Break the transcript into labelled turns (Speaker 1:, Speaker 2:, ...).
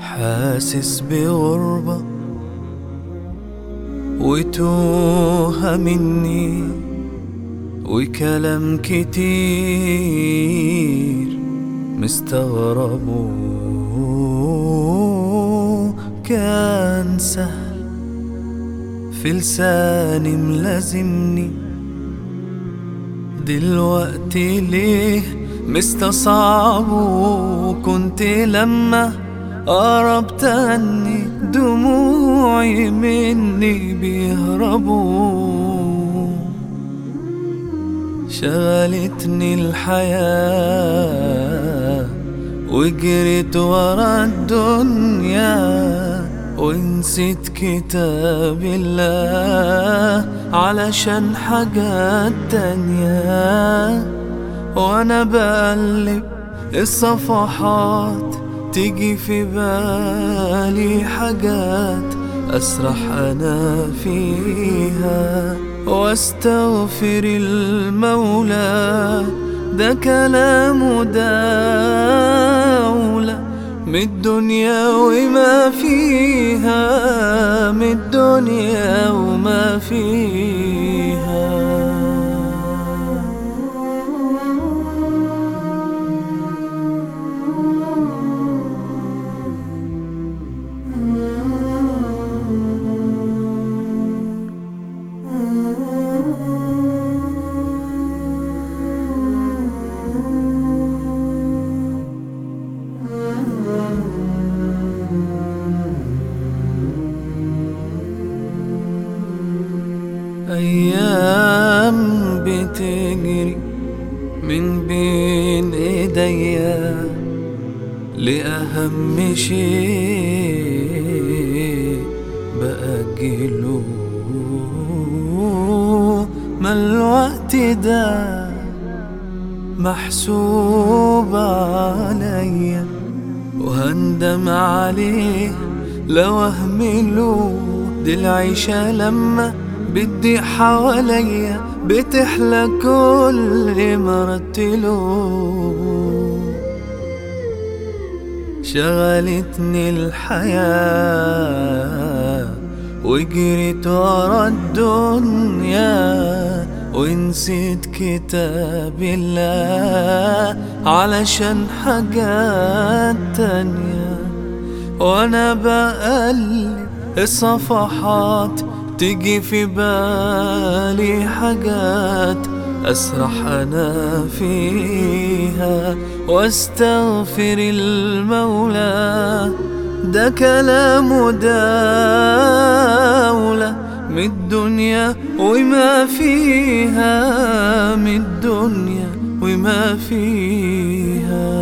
Speaker 1: حاسس بغربة وتوهة مني وكلام كتير مستغربه. كان سهل في لساني ملازمني. دلوقتي ليه مستصعب وكنت لما قربت عني دموعي مني بيهربوا شغلتني الحياة وجريت ورا الدنيا ونسيت كتاب الله علشان حاجات تانية وأنا بقلب الصفحات تيجي في بالي حاجات أسرح أنا فيها وأستغفر المولى ده كلام داولة. من الدنيا وما فيها من الدنيا وما فيها أيام بتجري من بين إيديا لأهم شيء بأجله. ما الوقت ده محسوب عليا وهندم عليه لو اهمله دي العيشة لما بدي حواليا بتحلى كل مرتله شغلتني الحياة وجريت ورا الدنيا ونسيت كتاب الله علشان حاجات تانية. وأنا بقلب الصفحات تيجي في بالي حاجات أسرح أنا فيها وأستغفر المولى ده كلام داولة من الدنيا وما فيها من الدنيا وما فيها.